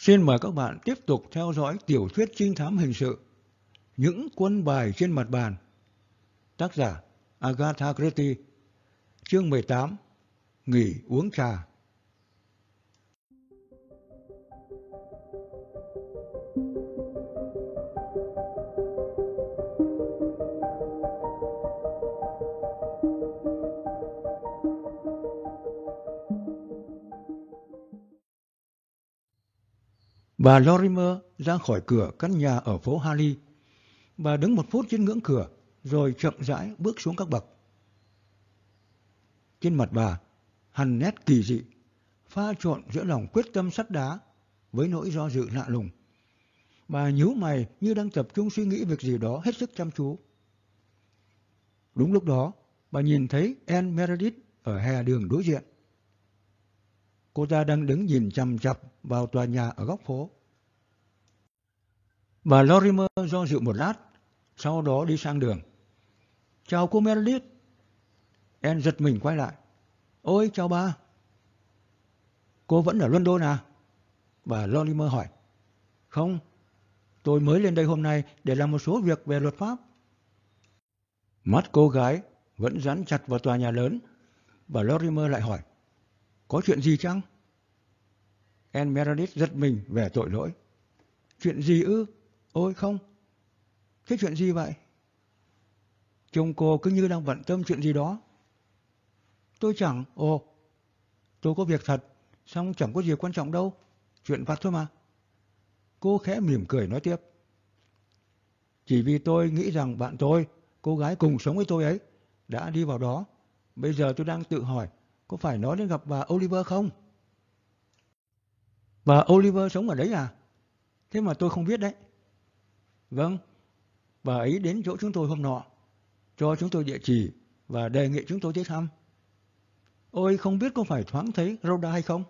Xin mời các bạn tiếp tục theo dõi tiểu thuyết trinh thám hình sự, Những quân bài trên mặt bàn. Tác giả Agatha Christie. Chương 18 Nghỉ uống trà. Bà Lorimer ra khỏi cửa căn nhà ở phố Harley. Bà đứng một phút trên ngưỡng cửa, rồi chậm rãi bước xuống các bậc. Trên mặt bà, hằn nét kỳ dị, pha trộn giữa lòng quyết tâm sắt đá với nỗi do dự lạ lùng. Bà nhíu mày như đang tập trung suy nghĩ việc gì đó hết sức chăm chú. Đúng lúc đó, bà nhìn thấy Anne Meredith ở hè đường đối diện. Cô ta đang đứng nhìn chằm chặp vào tòa nhà ở góc phố. Bà Lorimer do dự một lát, sau đó đi sang đường. Chào cô Meredith. En giật mình quay lại. Ôi, chào ba. Cô vẫn ở London à? Bà Lorimer hỏi. Không, tôi mới lên đây hôm nay để làm một số việc về luật pháp. Mắt cô gái vẫn dán chặt vào tòa nhà lớn. Bà Lorimer lại hỏi. Có chuyện gì chăng? Anne Meredith giật mình về tội lỗi. Chuyện gì ư? Ôi không. Thế chuyện gì vậy? Chồng cô cứ như đang bận tâm chuyện gì đó. Tôi chẳng, ồ, tôi có việc thật, xong chẳng có gì quan trọng đâu. Chuyện vặt thôi mà. Cô khẽ mỉm cười nói tiếp. Chỉ vì tôi nghĩ rằng bạn tôi, cô gái cùng sống với tôi ấy, đã đi vào đó. Bây giờ tôi đang tự hỏi, có phải nói đến gặp bà Oliver không? Bà Oliver sống ở đấy à? Thế mà tôi không biết đấy. Vâng, bà ấy đến chỗ chúng tôi hôm nọ, cho chúng tôi địa chỉ và đề nghị chúng tôi tới thăm. Ôi không biết có phải thoáng thấy Rhoda hay không?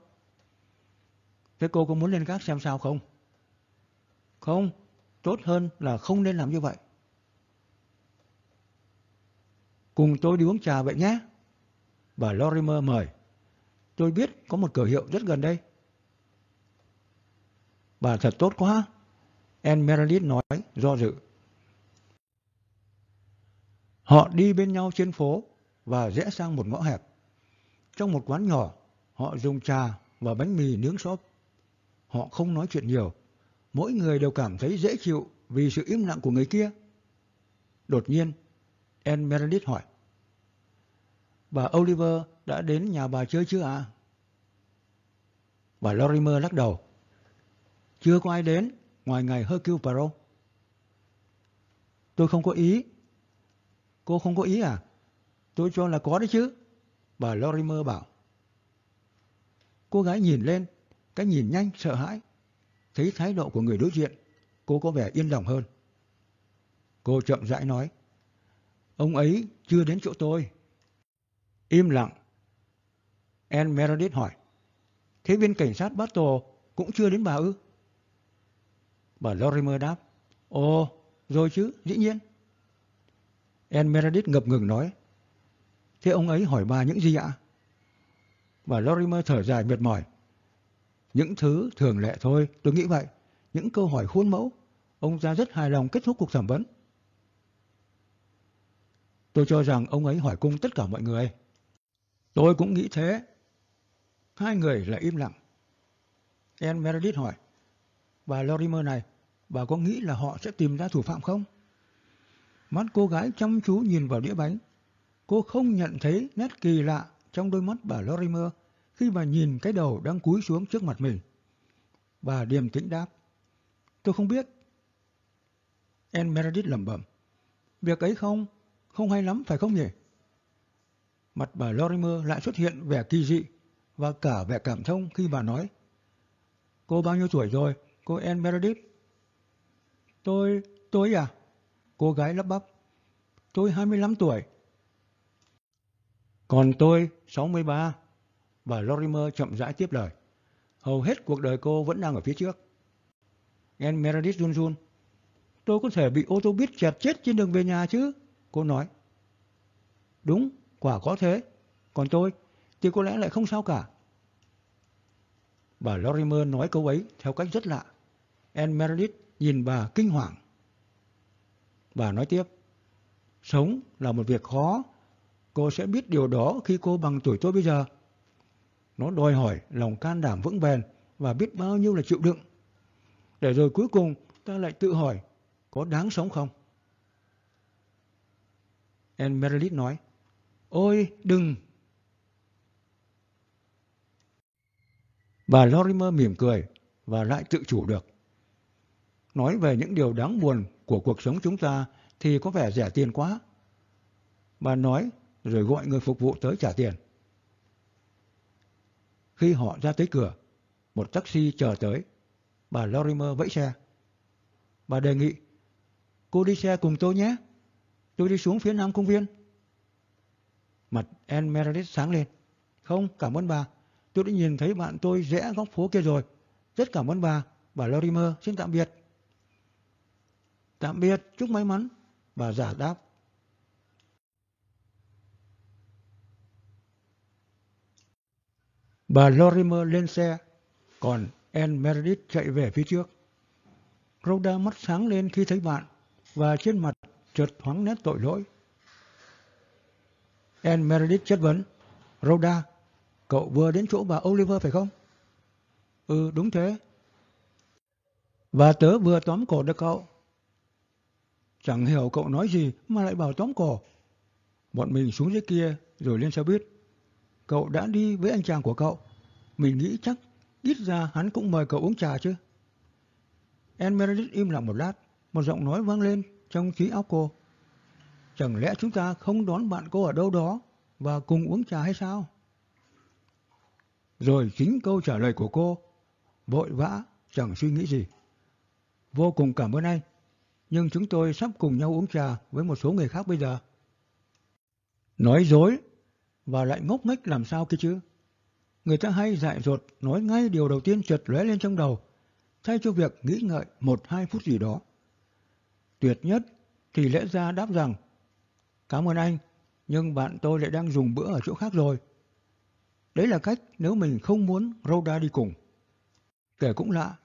Thế cô có muốn lên gác xem sao không? Không, tốt hơn là không nên làm như vậy. Cùng tôi đi uống trà vậy nhé. Bà Lorimer mời. Tôi biết có một cửa hiệu rất gần đây. Bà thật tốt quá. Anne Meredith nói do dự. Họ đi bên nhau trên phố và rẽ sang một ngõ hẹp. Trong một quán nhỏ, họ dùng trà và bánh mì nướng xốp. Họ không nói chuyện nhiều. Mỗi người đều cảm thấy dễ chịu vì sự im lặng của người kia. Đột nhiên, Anne Meredith hỏi. Bà Oliver đã đến nhà bà chơi chưa ạ? À? Bà Lorimer lắc đầu. Chưa có ai đến ngoài ngày Hercule Poirot. Tôi không có ý. Cô không có ý à? Tôi cho là có đấy chứ. Bà Lorimer bảo. Cô gái nhìn lên, cái nhìn nhanh, sợ hãi. Thấy thái độ của người đối diện, cô có vẻ yên lòng hơn. Cô chậm rãi nói. Ông ấy chưa đến chỗ tôi. Im lặng. Anne Meredith hỏi. Thế viên cảnh sát Battle cũng chưa đến bà ư? Bà Lorimer đáp. Ồ, rồi chứ, dĩ nhiên. Anne Meredith ngập ngừng nói. Thế ông ấy hỏi bà những gì ạ? Bà Lorimer thở dài mệt mỏi. Những thứ thường lệ thôi, tôi nghĩ vậy. Những câu hỏi khuôn mẫu. Ông ra rất hài lòng kết thúc cuộc thẩm vấn. Tôi cho rằng ông ấy hỏi cung tất cả mọi người. Tôi cũng nghĩ thế. Hai người lại im lặng. Anne Meredith hỏi. Bà Lorimer này, bà có nghĩ là họ sẽ tìm ra thủ phạm không? Mắt cô gái chăm chú nhìn vào đĩa bánh. Cô không nhận thấy nét kỳ lạ trong đôi mắt bà Lorimer khi bà nhìn cái đầu đang cúi xuống trước mặt mình. Bà điềm tĩnh đáp. Tôi không biết. Anne Meredith lẩm bẩm. Việc ấy không, không hay lắm phải không nhỉ? Mặt bà Lorimer lại xuất hiện vẻ kỳ dị và cả vẻ cảm thông khi bà nói. Cô bao nhiêu tuổi rồi, cô Anne Meredith? Tôi, tôi à? Cô gái lắp bắp. Tôi 25 tuổi. Còn tôi 63. Bà Lorimer chậm rãi tiếp lời. Hầu hết cuộc đời cô vẫn đang ở phía trước. Anne Meredith run run. Tôi có thể bị ô tô buýt chẹt chết trên đường về nhà chứ? Cô nói. Đúng, quả có thế. Còn tôi thì có lẽ lại không sao cả. Bà Lorimer nói câu ấy theo cách rất lạ. Anne Meredith nhìn bà kinh hoàng. Bà nói tiếp, sống là một việc khó. Cô sẽ biết điều đó khi cô bằng tuổi tôi bây giờ. Nó đòi hỏi lòng can đảm vững bền và biết bao nhiêu là chịu đựng. Để rồi cuối cùng ta lại tự hỏi có đáng sống không? Anne Meredith nói, Ôi, đừng! Bà Lorimer mỉm cười và lại tự chủ được. Nói về những điều đáng buồn của cuộc sống chúng ta thì có vẻ rẻ tiền quá. Bà nói rồi gọi người phục vụ tới trả tiền. Khi họ ra tới cửa, một taxi chờ tới. Bà Lorimer vẫy xe. Bà đề nghị, cô đi xe cùng tôi nhé. Tôi đi xuống phía nam công viên. Mặt Anne Meredith sáng lên. Không, cảm ơn bà. Tôi đã nhìn thấy bạn tôi rẽ góc phố kia rồi. Rất cảm ơn bà. Bà Lorimer xin tạm biệt. Tạm biệt, chúc may mắn. Bà giả đáp. Bà Lorimer lên xe, còn Anne Meredith chạy về phía trước. Rhoda mắt sáng lên khi thấy bạn, và trên mặt chợt thoáng nét tội lỗi. En Meredith chất vấn, Rhoda, cậu vừa đến chỗ bà Oliver phải không? Ừ, đúng thế. Và tớ vừa tóm cổ được cậu. Chẳng hiểu cậu nói gì mà lại bảo tóm cổ. Bọn mình xuống dưới kia rồi lên xe buýt. Cậu đã đi với anh chàng của cậu. Mình nghĩ chắc ít ra hắn cũng mời cậu uống trà chứ. Anne Meredith im lặng một lát. Một giọng nói vang lên trong trí óc cô. Chẳng lẽ chúng ta không đón bạn cô ở đâu đó và cùng uống trà hay sao? Rồi chính câu trả lời của cô, vội vã, chẳng suy nghĩ gì. Vô cùng cảm ơn anh, nhưng chúng tôi sắp cùng nhau uống trà với một số người khác bây giờ. Nói dối, và lại ngốc nghếch làm sao kia chứ? Người ta hay dại dột nói ngay điều đầu tiên trượt lóe lên trong đầu, thay cho việc nghĩ ngợi một hai phút gì đó. Tuyệt nhất thì lẽ ra đáp rằng Cảm ơn anh, nhưng bạn tôi lại đang dùng bữa ở chỗ khác rồi. Đấy là cách nếu mình không muốn Rhoda đi cùng. Kể cũng lạ,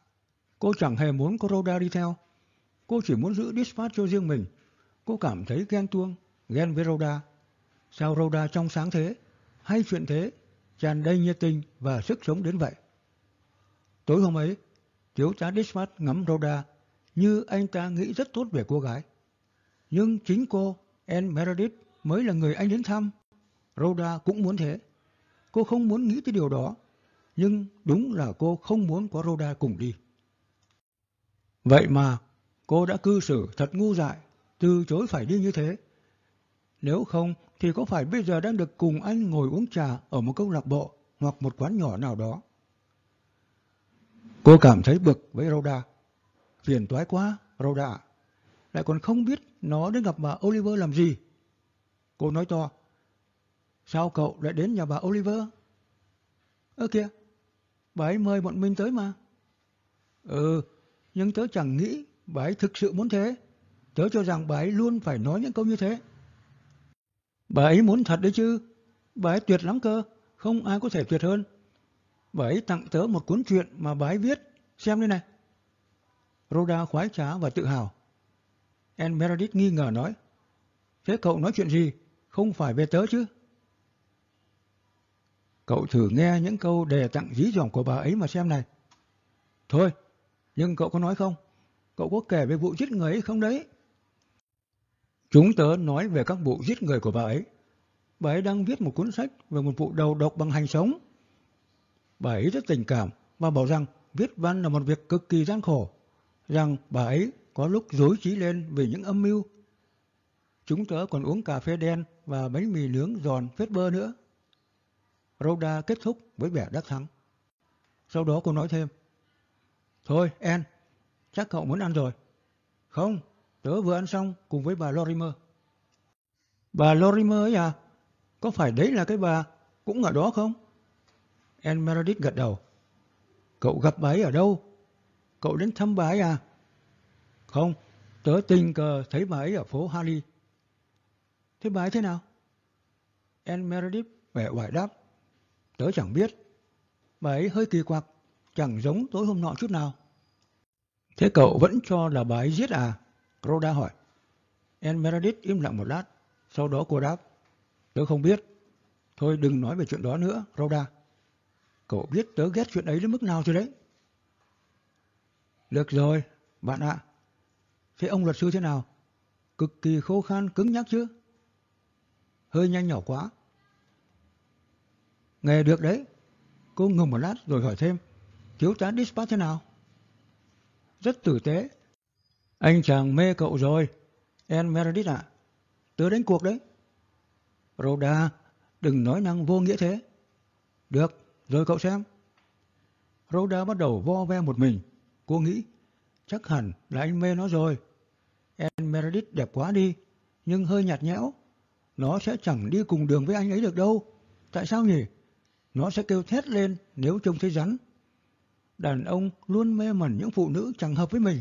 cô chẳng hề muốn có Rhoda đi theo. Cô chỉ muốn giữ dispatch cho riêng mình. Cô cảm thấy ghen tuông, ghen với Rhoda. Sao Rhoda trong sáng thế, hay chuyện thế, tràn đầy nhiệt tình và sức sống đến vậy. Tối hôm ấy, thiếu tá Dispatch ngắm Rhoda như anh ta nghĩ rất tốt về cô gái. Nhưng chính cô Anne Meredith mới là người anh đến thăm. Rhoda cũng muốn thế. Cô không muốn nghĩ tới điều đó, nhưng đúng là cô không muốn có Rhoda cùng đi. Vậy mà, cô đã cư xử thật ngu dại, từ chối phải đi như thế. Nếu không, thì có phải bây giờ đang được cùng anh ngồi uống trà ở một câu lạc bộ hoặc một quán nhỏ nào đó? Cô cảm thấy bực với Rhoda. Phiền toái quá, Rhoda lại còn không biết nó đến gặp bà Oliver làm gì. Cô nói to, sao cậu lại đến nhà bà Oliver? Ơ kìa, bà ấy mời bọn mình tới mà. Ừ, nhưng tớ chẳng nghĩ bà ấy thực sự muốn thế. Tớ cho rằng bà ấy luôn phải nói những câu như thế. Bà ấy muốn thật đấy chứ. Bà ấy tuyệt lắm cơ, không ai có thể tuyệt hơn. Bà ấy tặng tớ một cuốn truyện mà bà ấy viết. Xem đây này. Rhoda khoái trá và tự hào. Anne Meredith nghi ngờ nói. Thế cậu nói chuyện gì? Không phải về tớ chứ? Cậu thử nghe những câu đề tặng dí dỏm của bà ấy mà xem này. Thôi, nhưng cậu có nói không? Cậu có kể về vụ giết người ấy không đấy? Chúng tớ nói về các vụ giết người của bà ấy. Bà ấy đang viết một cuốn sách về một vụ đầu độc bằng hành sống. Bà ấy rất tình cảm và bảo rằng viết văn là một việc cực kỳ gian khổ, rằng bà ấy có lúc dối trí lên vì những âm mưu. Chúng tớ còn uống cà phê đen và bánh mì nướng giòn phết bơ nữa. Rhoda kết thúc với vẻ đắc thắng. Sau đó cô nói thêm. Thôi, En, chắc cậu muốn ăn rồi. Không, tớ vừa ăn xong cùng với bà Lorimer. Bà Lorimer ấy à? Có phải đấy là cái bà cũng ở đó không? En Meredith gật đầu. Cậu gặp bà ấy ở đâu? Cậu đến thăm bà ấy à? Không, tớ tình cờ thấy bà ấy ở phố Harley. Thế bà ấy thế nào? Anne Meredith vẻ hoài đáp. Tớ chẳng biết. Bà ấy hơi kỳ quặc. chẳng giống tối hôm nọ chút nào. Thế cậu vẫn cho là bà ấy giết à? Rhoda hỏi. Anne Meredith im lặng một lát, sau đó cô đáp. Tớ không biết. Thôi đừng nói về chuyện đó nữa, Rhoda. Cậu biết tớ ghét chuyện ấy đến mức nào rồi đấy. Được rồi, bạn ạ. Thế ông luật sư thế nào? Cực kỳ khô khan, cứng nhắc chứ? Hơi nhanh nhỏ quá. Nghe được đấy. Cô ngừng một lát rồi hỏi thêm. Thiếu tá Dispatch thế nào? Rất tử tế. Anh chàng mê cậu rồi. En Meredith ạ. Tớ đánh cuộc đấy. Rhoda, đừng nói năng vô nghĩa thế. Được, rồi cậu xem. Rhoda bắt đầu vo ve một mình. Cô nghĩ, chắc hẳn là anh mê nó rồi. Anne Meredith đẹp quá đi, nhưng hơi nhạt nhẽo. Nó sẽ chẳng đi cùng đường với anh ấy được đâu. Tại sao nhỉ? Nó sẽ kêu thét lên nếu trông thấy rắn. Đàn ông luôn mê mẩn những phụ nữ chẳng hợp với mình.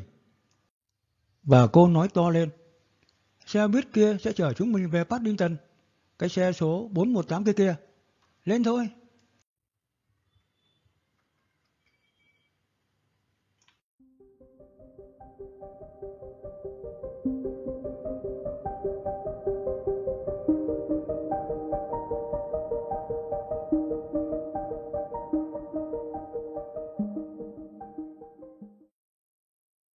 Và cô nói to lên. Xe buýt kia sẽ chở chúng mình về Paddington. Cái xe số 418 kia kia. Lên thôi.